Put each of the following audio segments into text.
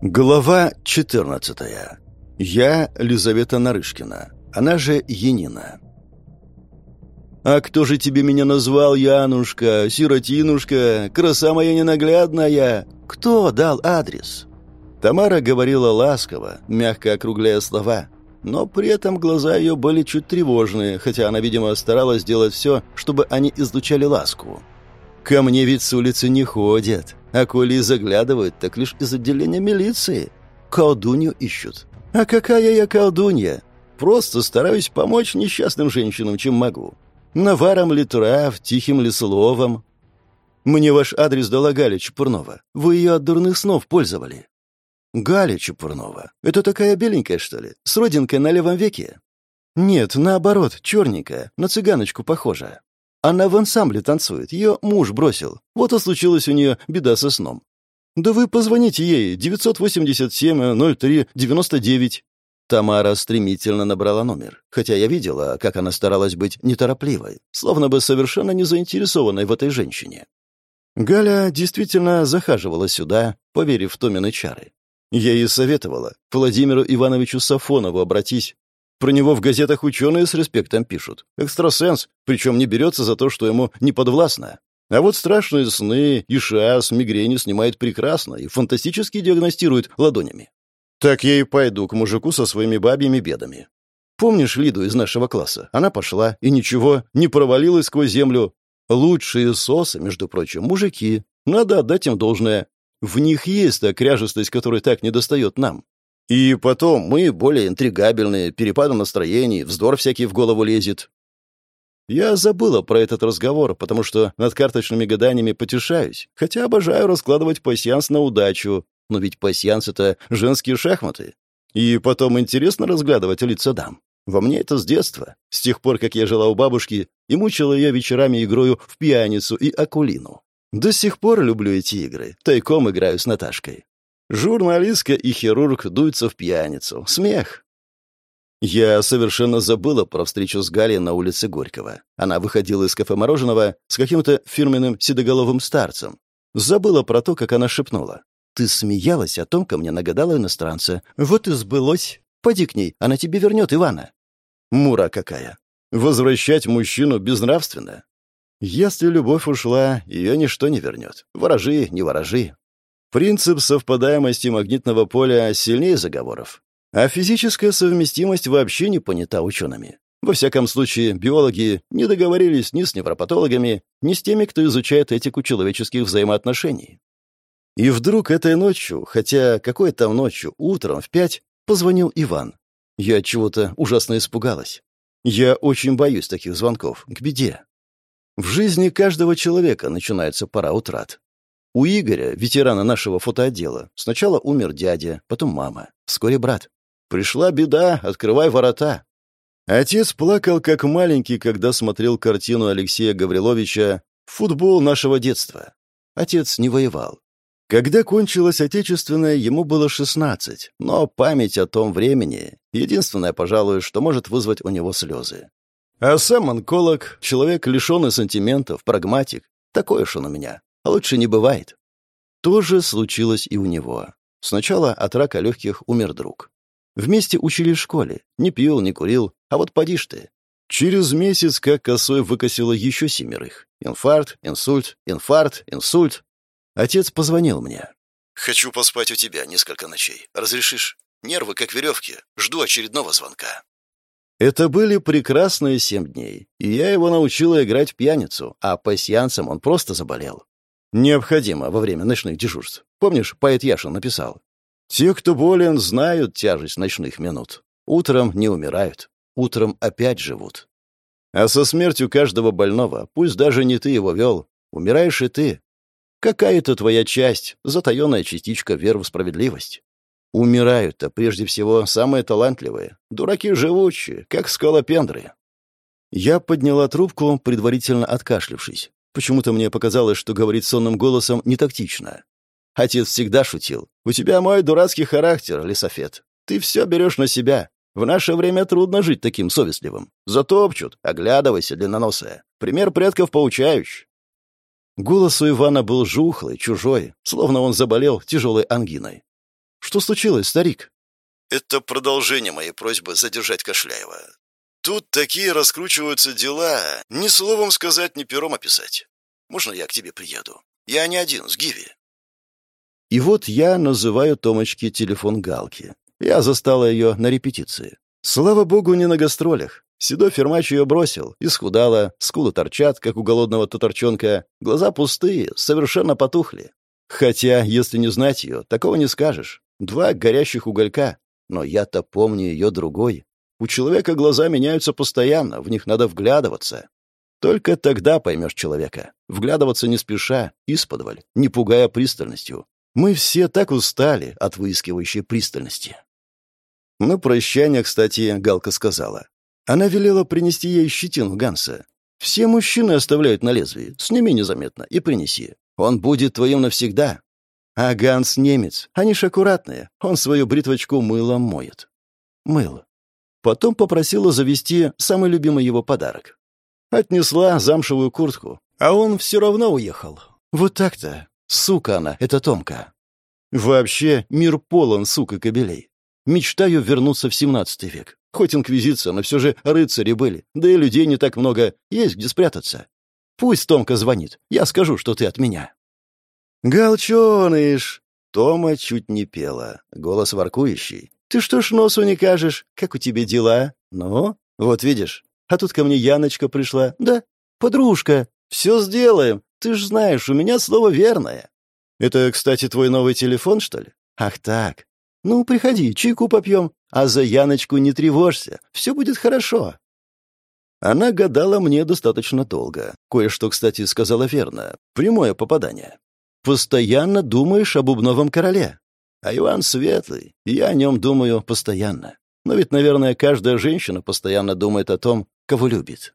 Глава 14. Я Лизавета Нарышкина, она же Янина. «А кто же тебе меня назвал, Янушка, сиротинушка, краса моя ненаглядная? Кто дал адрес?» Тамара говорила ласково, мягко округляя слова, но при этом глаза ее были чуть тревожные, хотя она, видимо, старалась сделать все, чтобы они излучали ласку. «Ко мне ведь с улицы не ходят, а коли и заглядывают, так лишь из отделения милиции. Колдунью ищут. А какая я колдунья? Просто стараюсь помочь несчастным женщинам, чем могу. Наваром ли трав, тихим ли словом. Мне ваш адрес дала Галя Чепурнова. Вы ее от дурных снов пользовали. Галя Чепурнова. Это такая беленькая, что ли? С родинкой на левом веке? Нет, наоборот, черненькая, на цыганочку похожа. Она в ансамбле танцует, ее муж бросил. Вот и случилась у нее беда со сном. Да вы позвоните ей, 987-03-99. Тамара стремительно набрала номер, хотя я видела, как она старалась быть неторопливой, словно бы совершенно не заинтересованной в этой женщине. Галя действительно захаживала сюда, поверив Томины чары. Я ей советовала к Владимиру Ивановичу Сафонову обратись, про него в газетах ученые с респектом пишут. Экстрасенс, причем не берется за то, что ему не подвластно. А вот страшные сны, ишас, мигрени снимает прекрасно и фантастически диагностирует ладонями. Так я и пойду к мужику со своими бабьими бедами. Помнишь Лиду из нашего класса? Она пошла, и ничего, не провалилась сквозь землю. Лучшие сосы, между прочим, мужики. Надо отдать им должное. В них есть та кряжестость, которая так недостает нам. И потом мы более интригабельные, перепады настроений, вздор всякий в голову лезет. Я забыла про этот разговор, потому что над карточными гаданиями потешаюсь, хотя обожаю раскладывать пасьянс на удачу. Но ведь пасьянс — это женские шахматы. И потом интересно разглядывать лица дам. Во мне это с детства, с тех пор, как я жила у бабушки и мучила ее вечерами игрою в пьяницу и акулину. До сих пор люблю эти игры, тайком играю с Наташкой. Журналистка и хирург дуются в пьяницу. Смех. Я совершенно забыла про встречу с Галей на улице Горького. Она выходила из кафе мороженого с каким-то фирменным седоголовым старцем. Забыла про то, как она шепнула. «Ты смеялась о том, ко мне нагадала иностранца. Вот и сбылось. Поди к ней, она тебе вернет Ивана». Мура какая. Возвращать мужчину безнравственно. Если любовь ушла, ее ничто не вернет. Ворожи, не ворожи. Принцип совпадаемости магнитного поля сильнее заговоров. А физическая совместимость вообще не понята учеными. Во всяком случае, биологи не договорились ни с невропатологами, ни с теми, кто изучает этику человеческих взаимоотношений. И вдруг этой ночью, хотя какой там ночью, утром в пять, позвонил Иван. Я от чего-то ужасно испугалась. Я очень боюсь таких звонков, к беде. В жизни каждого человека начинается пора утрат. У Игоря, ветерана нашего фотоотдела, сначала умер дядя, потом мама, вскоре брат. Пришла беда, открывай ворота. Отец плакал как маленький, когда смотрел картину Алексея Гавриловича «Футбол нашего детства». Отец не воевал. Когда кончилась Отечественная, ему было 16, но память о том времени — единственное, пожалуй, что может вызвать у него слезы. А сам онколог, человек, лишенный сантиментов, прагматик, такой уж он у меня. А лучше не бывает. То же случилось и у него. Сначала от рака легких умер друг. Вместе учили в школе. Не пил, не курил. А вот поди ж ты. Через месяц как косой выкосило еще семерых. Инфаркт, инсульт, инфаркт, инсульт. Отец позвонил мне. «Хочу поспать у тебя несколько ночей. Разрешишь? Нервы как веревки. Жду очередного звонка». Это были прекрасные семь дней, и я его научила играть в пьяницу, а по сеансам он просто заболел. Необходимо во время ночных дежурств. Помнишь, поэт Яшин написал? «Те, кто болен, знают тяжесть ночных минут. Утром не умирают, утром опять живут». А со смертью каждого больного, пусть даже не ты его вел, умираешь и ты. Какая-то твоя часть, затаенная частичка веры в справедливость. Умирают-то прежде всего самые талантливые, дураки живучие, как скалопендры. Я подняла трубку, предварительно откашлившись. Почему-то мне показалось, что говорить сонным голосом не тактично. Отец всегда шутил. «У тебя мой дурацкий характер, Лисофет. Ты все берешь на себя. В наше время трудно жить таким совестливым. Затопчут. Оглядывайся, длинноносая. Пример предков поучающий». Голос у Ивана был жухлый, чужой, словно он заболел тяжелой ангиной. Что случилось, старик?» «Это продолжение моей просьбы задержать Кошляева. Тут такие раскручиваются дела, ни словом сказать, ни пером описать. Можно я к тебе приеду? Я не один, с Гиви». И вот я называю Томочке телефон Галки. Я застала ее на репетиции. Слава богу, не на гастролях. Седой фермач ее бросил, исхудала, скулы торчат, как у голодного татарчонка, глаза пустые, совершенно потухли. Хотя, если не знать ее, такого не скажешь. Два горящих уголька. Но я-то помню ее другой. У человека глаза меняются постоянно, в них надо вглядываться. Только тогда поймешь человека. Вглядываться не спеша, исподволь, не пугая пристальностью. Мы все так устали от выискивающей пристальности. На прощание, кстати, Галка сказала. Она велела принести ей щетину Ганса. Все мужчины оставляют на лезвии. Сними незаметно и принеси. Он будет твоим навсегда. А Ганс немец. Они ж аккуратные. Он свою бритвочку мылом моет. Мыло. Потом попросила завести самый любимый его подарок. Отнесла замшевую куртку, а он все равно уехал. Вот так-то. Сука она, это Томка. Вообще, мир полон сук и кобелей. Мечтаю вернуться в 17 век. Хоть инквизиция, но все же рыцари были. Да и людей не так много. Есть где спрятаться. Пусть Томка звонит. Я скажу, что ты от меня. «Галчоныш!» Тома чуть не пела. Голос воркующий. «Ты что ж носу не кажешь? Как у тебя дела? Ну, вот видишь. А тут ко мне Яночка пришла. Да, подружка. Все сделаем. Ты ж знаешь, у меня слово верное. Это, кстати, твой новый телефон, что ли? Ах так. Ну, приходи, чайку попьем. А за Яночку не тревожься. Все будет хорошо. Она гадала мне достаточно долго. Кое-что, кстати, сказала верно. Прямое попадание. Постоянно думаешь об бубновом короле. А Иван Светлый, я о нем думаю постоянно. Но ведь, наверное, каждая женщина постоянно думает о том, кого любит.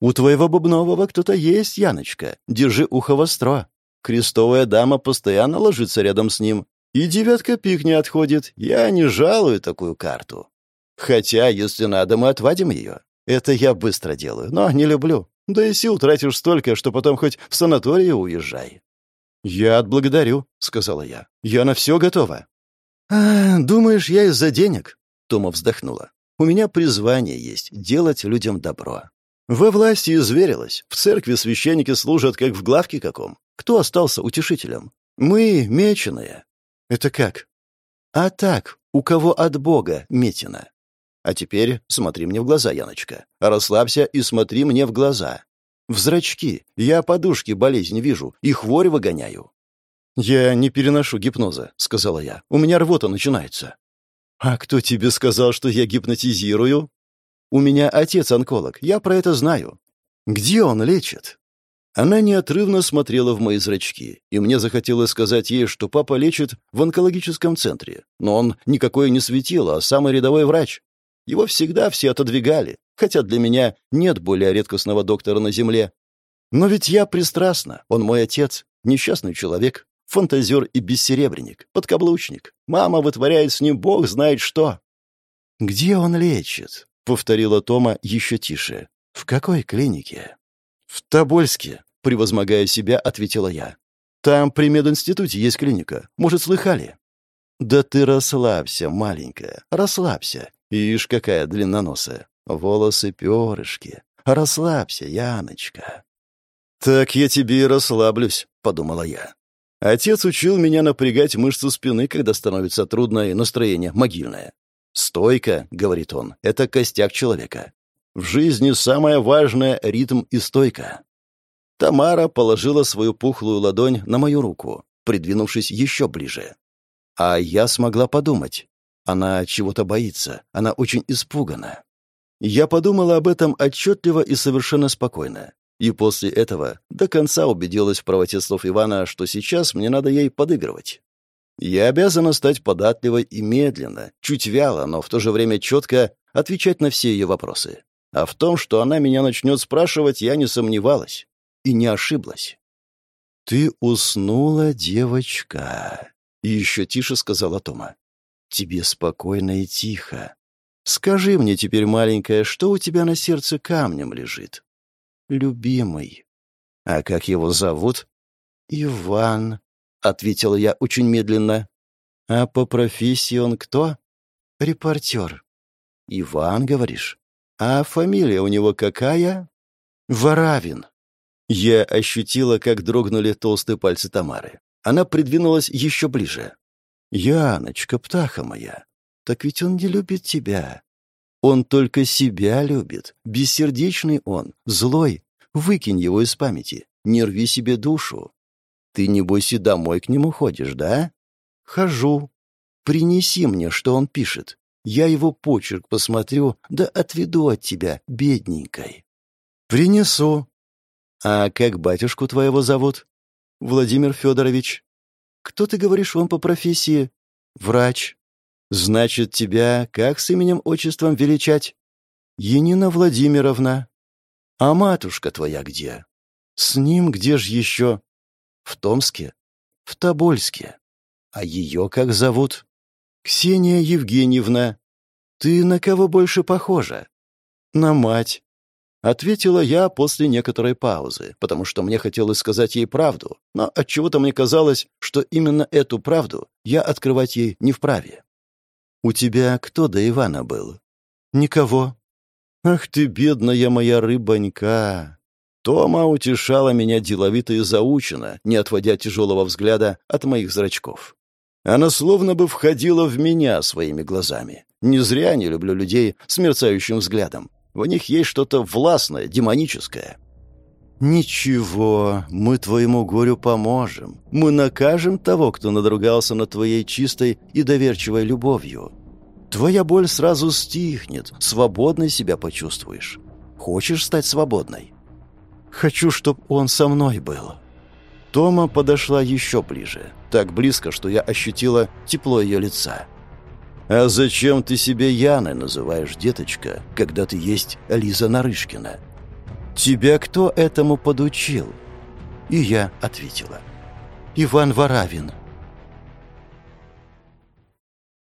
У твоего Бубнового кто-то есть, Яночка. Держи ухо востро. Крестовая дама постоянно ложится рядом с ним. И девятка пик не отходит. Я не жалую такую карту. Хотя, если надо, мы отвадим ее. Это я быстро делаю, но не люблю. Да и сил тратишь столько, что потом хоть в санаторию уезжай. «Я отблагодарю», — сказала я. «Я на все готова». «А, думаешь, я из-за денег?» Тома вздохнула. «У меня призвание есть — делать людям добро. Во власти изверилась. В церкви священники служат, как в главке каком. Кто остался утешителем? Мы — меченые. Это как? А так, у кого от Бога метина. А теперь смотри мне в глаза, Яночка. Расслабься и смотри мне в глаза. В зрачки. Я подушки болезнь вижу и хворь выгоняю. «Я не переношу гипноза», — сказала я. «У меня рвота начинается». «А кто тебе сказал, что я гипнотизирую?» «У меня отец онколог, я про это знаю». «Где он лечит?» Она неотрывно смотрела в мои зрачки, и мне захотелось сказать ей, что папа лечит в онкологическом центре. Но он никакой не светил, а самый рядовой врач. Его всегда все отодвигали, хотя для меня нет более редкостного доктора на земле. Но ведь я пристрастна, он мой отец, несчастный человек, фантазер и бессеребренник, подкаблучник. Мама вытворяет с ним бог знает что. «Где он лечит?» — повторила Тома еще тише. «В какой клинике?» «В Тобольске», — превозмогая себя, ответила я. «Там при мединституте есть клиника. Может, слыхали?» «Да ты расслабься, маленькая, расслабься. Ишь, какая длинноносая. Волосы перышки. Расслабься, Яночка. «Так я тебе и расслаблюсь», — подумала я. Отец учил меня напрягать мышцу спины, когда становится трудно и настроение могильное. «Стойка», — говорит он, — «это костяк человека. В жизни самое важное — ритм и стойка». Тамара положила свою пухлую ладонь на мою руку, придвинувшись еще ближе. А я смогла подумать. Она чего-то боится, она очень испугана. Я подумала об этом отчетливо и совершенно спокойно. И после этого до конца убедилась в правоте слов Ивана, что сейчас мне надо ей подыгрывать. Я обязана стать податливой и медленно, чуть вяло, но в то же время четко отвечать на все ее вопросы. А в том, что она меня начнет спрашивать, я не сомневалась. И не ошиблась. «Ты уснула, девочка», — еще тише сказала Тома. Тебе спокойно и тихо. Скажи мне теперь, маленькая, что у тебя на сердце камнем лежит? Любимый. А как его зовут? Иван, — ответила я очень медленно. А по профессии он кто? Репортер. Иван, говоришь? А фамилия у него какая? Воравин. Я ощутила, как дрогнули толстые пальцы Тамары. Она придвинулась еще ближе. «Яночка, птаха моя, так ведь он не любит тебя. Он только себя любит. Бессердечный он, злой. Выкинь его из памяти. Не рви себе душу. Ты, небось, и домой к нему ходишь, да? Хожу. Принеси мне, что он пишет. Я его почерк посмотрю, да отведу от тебя, бедненькой. Принесу. А как батюшку твоего зовут? Владимир Федорович. Кто ты говоришь, он по профессии? Врач. Значит, тебя как с именем-отчеством величать? Енина Владимировна. А матушка твоя где? С ним где ж еще? В Томске? В Тобольске. А ее как зовут? Ксения Евгеньевна. Ты на кого больше похожа? На мать. Ответила я после некоторой паузы, потому что мне хотелось сказать ей правду, но отчего-то мне казалось, что именно эту правду я открывать ей не вправе. «У тебя кто до Ивана был?» «Никого». «Ах ты, бедная моя рыбонька!» Тома утешала меня деловито и заучено, не отводя тяжелого взгляда от моих зрачков. Она словно бы входила в меня своими глазами. Не зря не люблю людей с мерцающим взглядом. В них есть что-то властное, демоническое. «Ничего, мы твоему горю поможем. Мы накажем того, кто надругался над твоей чистой и доверчивой любовью. Твоя боль сразу стихнет, свободной себя почувствуешь. Хочешь стать свободной?» «Хочу, чтоб он со мной был». Тома подошла еще ближе, так близко, что я ощутила тепло ее лица. «А зачем ты себя Яной называешь, деточка, когда ты есть Лиза Нарышкина?» «Тебя кто этому подучил?» И я ответила. «Иван Воравин».